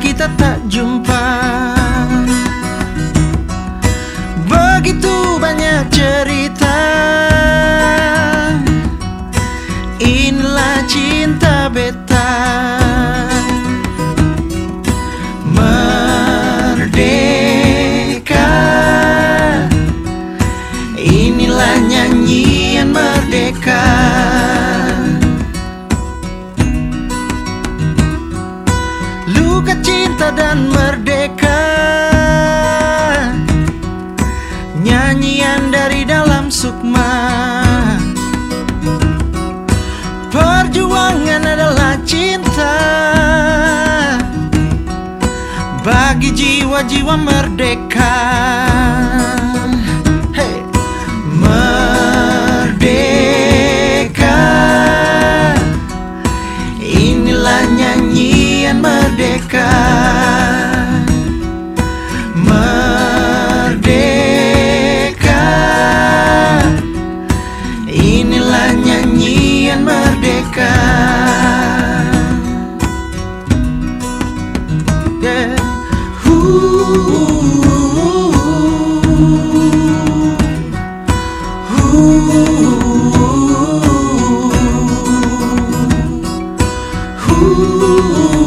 kita tak jumpa. Cinta dan merdeka. Nyanyian dari dalam sukma. Perjuangan adalah cinta. Bagi jiwa-jiwa merdeka nyanyian merdeka. Merdeka. Inilah nyanyian merdeka. Ooh.